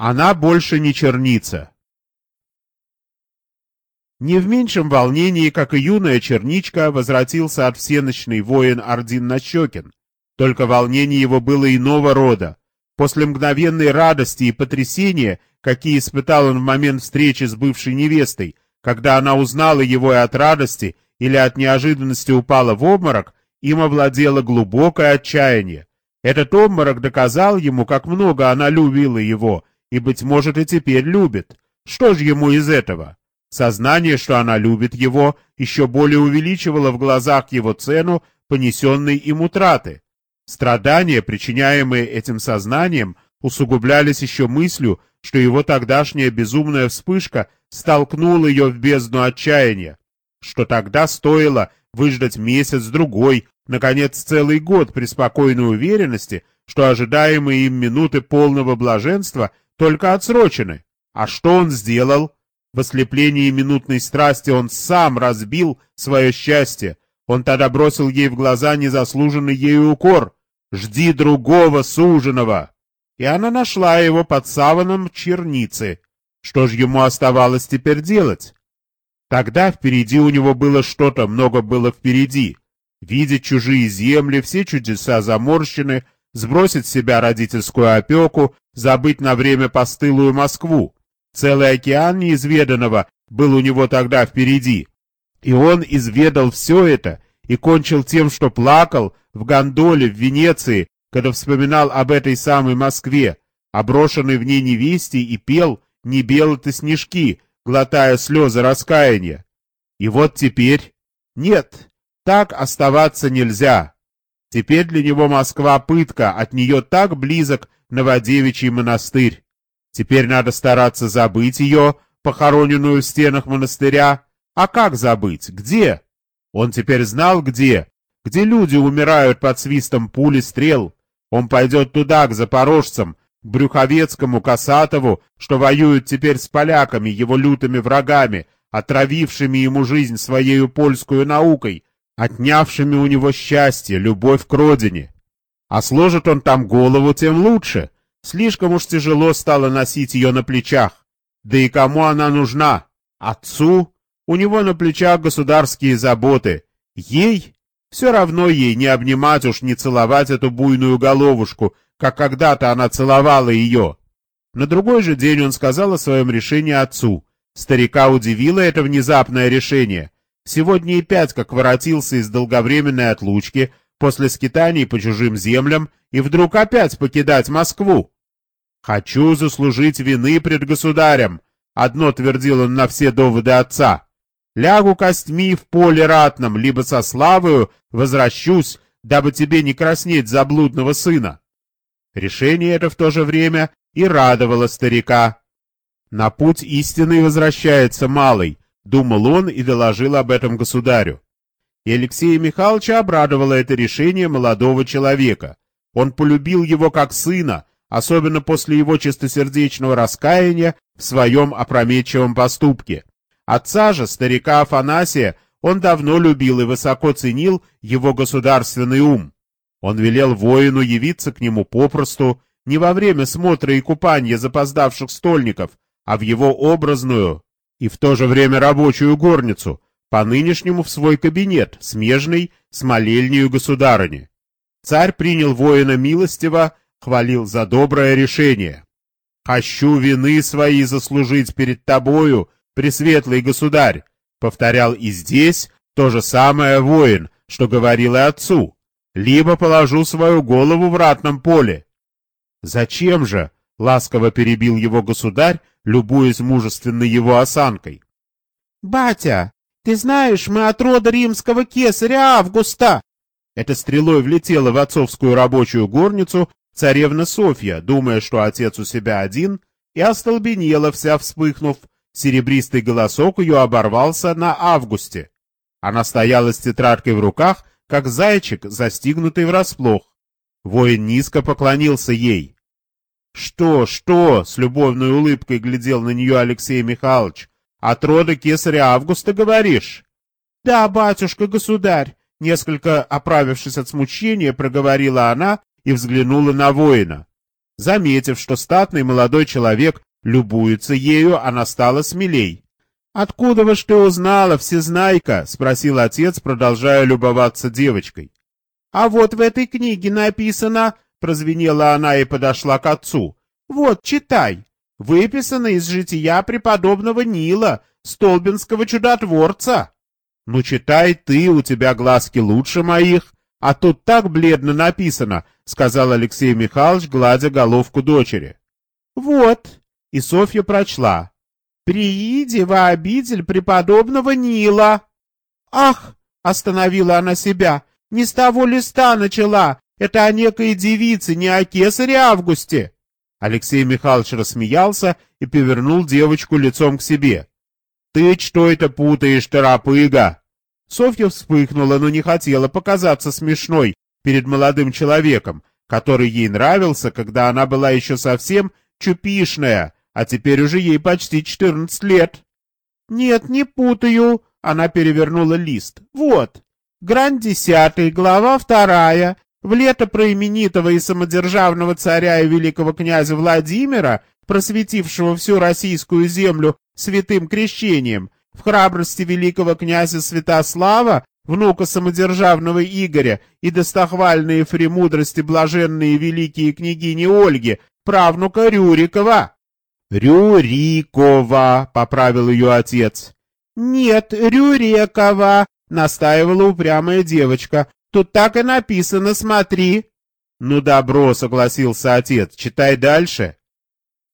Она больше не черница. Не в меньшем волнении, как и юная черничка, возвратился от всеночный воин Ордин Нащекин. Только волнение его было иного рода. После мгновенной радости и потрясения, какие испытал он в момент встречи с бывшей невестой, когда она узнала его и от радости или от неожиданности упала в обморок, им овладело глубокое отчаяние. Этот обморок доказал ему, как много она любила его, и, быть может, и теперь любит. Что же ему из этого? Сознание, что она любит его, еще более увеличивало в глазах его цену понесенной им утраты. Страдания, причиняемые этим сознанием, усугублялись еще мыслью, что его тогдашняя безумная вспышка столкнула ее в бездну отчаяния, что тогда стоило выждать месяц-другой, наконец целый год при спокойной уверенности, что ожидаемые им минуты полного блаженства только отсрочены. А что он сделал? В ослеплении минутной страсти он сам разбил свое счастье. Он тогда бросил ей в глаза незаслуженный ею укор. «Жди другого суженого!» И она нашла его под саваном черницы. Что же ему оставалось теперь делать? Тогда впереди у него было что-то, много было впереди. Видеть чужие земли, все чудеса заморщены, сбросить с себя родительскую опеку, забыть на время постылую Москву. Целый океан неизведанного был у него тогда впереди. И он изведал все это и кончил тем, что плакал в гондоле в Венеции, когда вспоминал об этой самой Москве, оброшенной в ней невесте, и пел «Не белы-то снежки», глотая слезы раскаяния. И вот теперь... Нет, так оставаться нельзя. Теперь для него Москва пытка, от нее так близок Новодевичий монастырь. Теперь надо стараться забыть ее, похороненную в стенах монастыря. А как забыть? Где? Он теперь знал, где. Где люди умирают под свистом пули стрел. Он пойдет туда, к запорожцам, к Брюховецкому, Касатову, что воюют теперь с поляками, его лютыми врагами, отравившими ему жизнь своею польскую наукой, отнявшими у него счастье, любовь к родине. А сложит он там голову, тем лучше. Слишком уж тяжело стало носить ее на плечах. Да и кому она нужна? Отцу? У него на плечах государские заботы. Ей? Все равно ей не обнимать уж, не целовать эту буйную головушку, как когда-то она целовала ее. На другой же день он сказал о своем решении отцу. Старика удивило это внезапное решение. Сегодня и пять как воротился из долговременной отлучки, после скитаний по чужим землям и вдруг опять покидать Москву. «Хочу заслужить вины пред государем», — одно твердил он на все доводы отца. «Лягу костьми в поле ратном, либо со славою возвращусь, дабы тебе не краснеть за блудного сына». Решение это в то же время и радовало старика. «На путь истинный возвращается малый», — думал он и доложил об этом государю. И Алексея Михайловича обрадовало это решение молодого человека. Он полюбил его как сына, особенно после его чистосердечного раскаяния в своем опрометчивом поступке. Отца же, старика Афанасия, он давно любил и высоко ценил его государственный ум. Он велел воину явиться к нему попросту, не во время смотра и купания запоздавших стольников, а в его образную и в то же время рабочую горницу, по нынешнему в свой кабинет, смежный с молельнею государыни. Царь принял воина милостиво, хвалил за доброе решение. «Хочу вины свои заслужить перед тобою, пресветлый государь», повторял и здесь то же самое воин, что говорил и отцу. «Либо положу свою голову в ратном поле». «Зачем же?» — ласково перебил его государь, любуясь мужественной его осанкой. «Батя, ты знаешь, мы от рода римского кесаря Августа!» Эта стрелой влетела в отцовскую рабочую горницу царевна Софья, думая, что отец у себя один, и остолбенела вся вспыхнув. Серебристый голосок ее оборвался на Августе. Она стояла с тетрадкой в руках, как зайчик, застигнутый врасплох. Воин низко поклонился ей. «Что, что?» — с любовной улыбкой глядел на нее Алексей Михайлович. От рода кесаря Августа, говоришь? — Да, батюшка-государь, — несколько оправившись от смущения, проговорила она и взглянула на воина. Заметив, что статный молодой человек любуется ею, она стала смелей. «Откуда вы что узнала, всезнайка?» — спросил отец, продолжая любоваться девочкой. «А вот в этой книге написано...» — прозвенела она и подошла к отцу. «Вот, читай. Выписано из жития преподобного Нила, столбинского чудотворца». «Ну, читай ты, у тебя глазки лучше моих, а тут так бледно написано», — сказал Алексей Михайлович, гладя головку дочери. «Вот», — и Софья прочла. «Прииди во обитель преподобного Нила». «Ах!» — остановила она себя. «Не с того листа начала. Это о некой девице, не о кесаре Августе». Алексей Михайлович рассмеялся и повернул девочку лицом к себе. «Ты что это путаешь, торопыга?» Софья вспыхнула, но не хотела показаться смешной перед молодым человеком, который ей нравился, когда она была еще совсем чупишная, а теперь уже ей почти четырнадцать лет. «Нет, не путаю», — она перевернула лист. «Вот, грань десятый, глава вторая, в лето про именитого и самодержавного царя и великого князя Владимира, просветившего всю российскую землю святым крещением, в храбрости великого князя Святослава, внука самодержавного Игоря и достохвальные фремудрости блаженные великие княгини Ольги, правнука Рюрикова. «Рюрикова», — поправил ее отец. «Нет, Рюрикова», — настаивала упрямая девочка. «Тут так и написано, смотри». «Ну, добро», — согласился отец, — «читай дальше».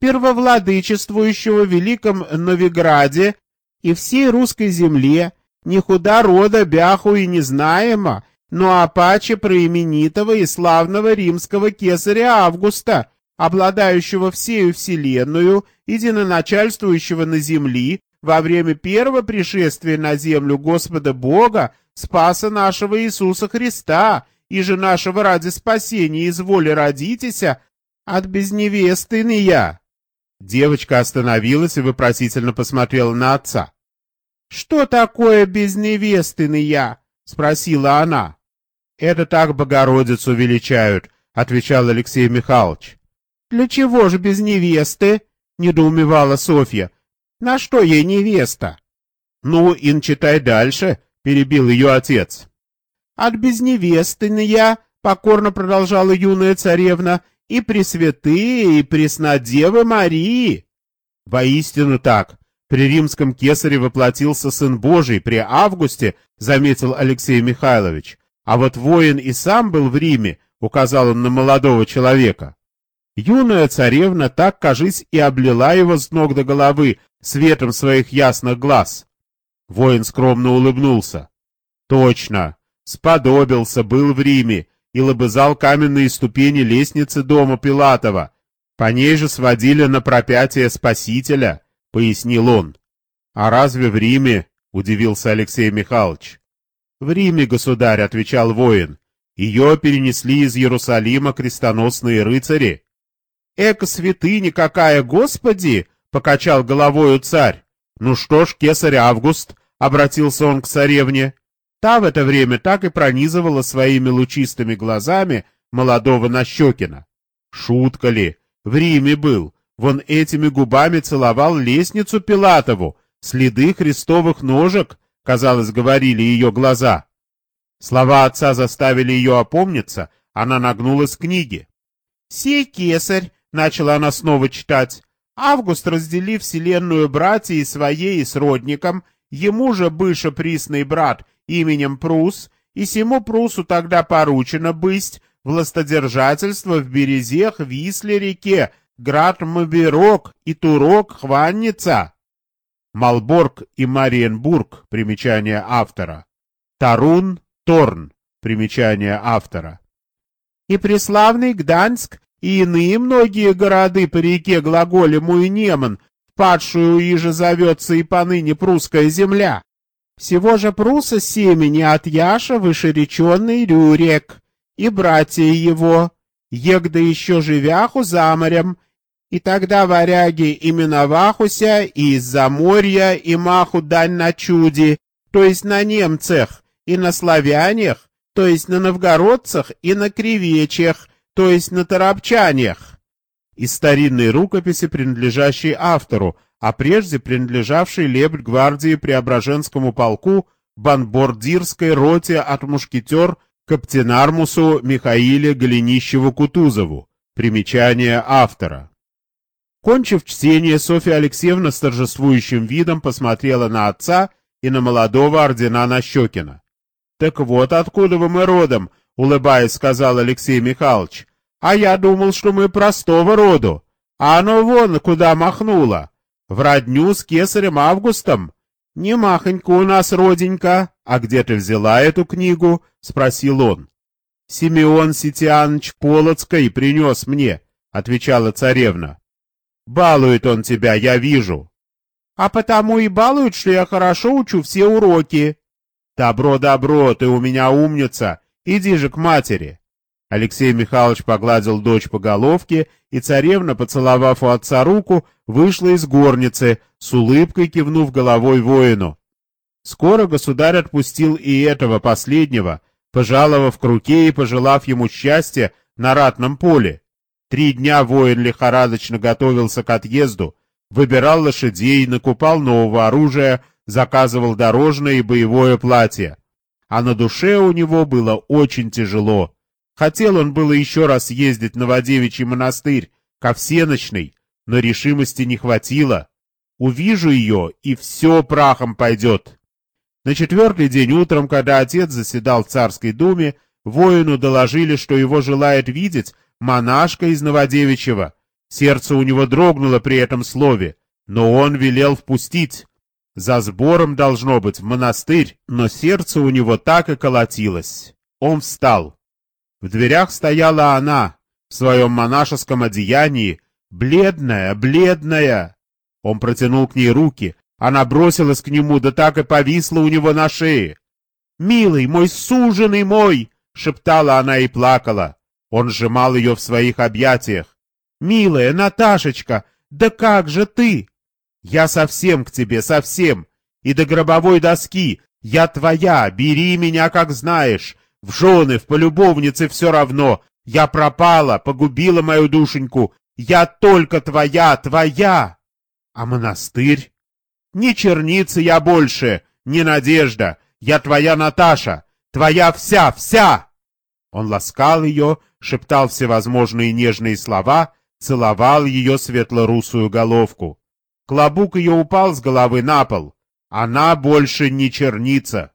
«Первовладычествующего в Великом Новиграде и всей русской земле, не худа рода бяху и незнаемо, но апаче проименитого и славного римского кесаря Августа, обладающего всею вселенную, единоначальствующего на земли, во время первого пришествия на землю Господа Бога, Спаса нашего Иисуса Христа, и же нашего ради спасения из воли родитеся, от безневестыны я. Девочка остановилась и вопросительно посмотрела на отца. «Что такое безневестыны я?» — спросила она. «Это так Богородицу величают», — отвечал Алексей Михайлович. «Для чего же без невесты?» — недоумевала Софья. «На что ей невеста?» «Ну, ин читай дальше», — перебил ее отец. «От безневестыны я», — покорно продолжала юная царевна, — «и пресвятые, и преснодевы Марии». «Воистину так. При римском кесаре воплотился Сын Божий, при Августе», — заметил Алексей Михайлович. «А вот воин и сам был в Риме», — указал он на молодого человека. Юная царевна так, кажись, и облила его с ног до головы светом своих ясных глаз. Воин скромно улыбнулся. Точно, сподобился, был в Риме и лобызал каменные ступени лестницы дома Пилатова. По ней же сводили на пропятие Спасителя, — пояснил он. — А разве в Риме? — удивился Алексей Михайлович. — В Риме, государь, — отвечал воин. Ее перенесли из Иерусалима крестоносные рыцари. Эко святыня какая, Господи! — покачал головою царь. Ну что ж, кесарь Август, — обратился он к царевне. Та в это время так и пронизывала своими лучистыми глазами молодого Нащекина. Шутка ли? В Риме был. Вон этими губами целовал лестницу Пилатову. Следы христовых ножек, казалось, говорили ее глаза. Слова отца заставили ее опомниться, она нагнулась к книге. «Сей кесарь, начала она снова читать. Август, разделив вселенную братьей своей и сродником, ему же быша присный брат именем Прус, и сему Прусу тогда поручено быть властодержательство в Березех, Висле реке, град Моберок и Турок, Хванница. Малборг и Мариенбург, примечание автора. Тарун, Торн, примечание автора. И преславный Гданьск и иные многие города по реке Глаголему и Неман, падшую иже зовется и поныне прусская земля. Всего же пруса семени от Яша вышереченный Рюрек, и братья его, егда еще живяху за морем, и тогда варяги именовахуся и из-за моря и маху дань на чуди, то есть на немцах, и на славянях, то есть на новгородцах и на кривечах, то есть на торопчаниях. Из старинной рукописи, принадлежащей автору, а прежде принадлежавшей лейб-гвардии Преображенскому полку Банбордирской роте от мушкетер Каптенармусу Михаиле Голенищеву-Кутузову. Примечание автора. Кончив чтение, Софья Алексеевна с торжествующим видом посмотрела на отца и на молодого ордена Нащекина. — Так вот откуда вы мы родом, — улыбаясь, сказал Алексей Михайлович. — А я думал, что мы простого роду. А оно вон куда махнуло. В родню с кесарем Августом. Не махонько у нас, роденька. А где ты взяла эту книгу? — спросил он. — Симеон Ситианович Полоцкой принес мне, — отвечала царевна. Балует он тебя, я вижу. А потому и балует, что я хорошо учу все уроки. Добро, добро, ты у меня умница. Иди же к матери. Алексей Михайлович погладил дочь по головке, и царевна, поцеловав у отца руку, вышла из горницы, с улыбкой кивнув головой воину. Скоро государь отпустил и этого последнего, пожаловав к руке и пожелав ему счастья на ратном поле. Три дня воин лихорадочно готовился к отъезду, выбирал лошадей, накупал нового оружия, заказывал дорожное и боевое платье. А на душе у него было очень тяжело. Хотел он было еще раз ездить на Водевичий монастырь, ко всеночной, но решимости не хватило. Увижу ее, и все прахом пойдет. На четвертый день утром, когда отец заседал в царской думе, воину доложили, что его желает видеть монашка из Новодевичьего. Сердце у него дрогнуло при этом слове, но он велел впустить. За сбором должно быть в монастырь, но сердце у него так и колотилось. Он встал. В дверях стояла она, в своем монашеском одеянии, бледная, бледная. Он протянул к ней руки, она бросилась к нему, да так и повисла у него на шее. «Милый мой, суженый мой!» — шептала она и плакала. Он сжимал ее в своих объятиях. «Милая Наташечка, да как же ты? Я совсем к тебе, совсем. И до гробовой доски. Я твоя, бери меня, как знаешь. В жены, в полюбовнице все равно. Я пропала, погубила мою душеньку. Я только твоя, твоя. А монастырь? Не черница я больше, не надежда. Я твоя Наташа, твоя вся, вся. Он ласкал ее, шептал всевозможные нежные слова, целовал ее светлорусую головку. Клобук ее упал с головы на пол. Она больше не черница.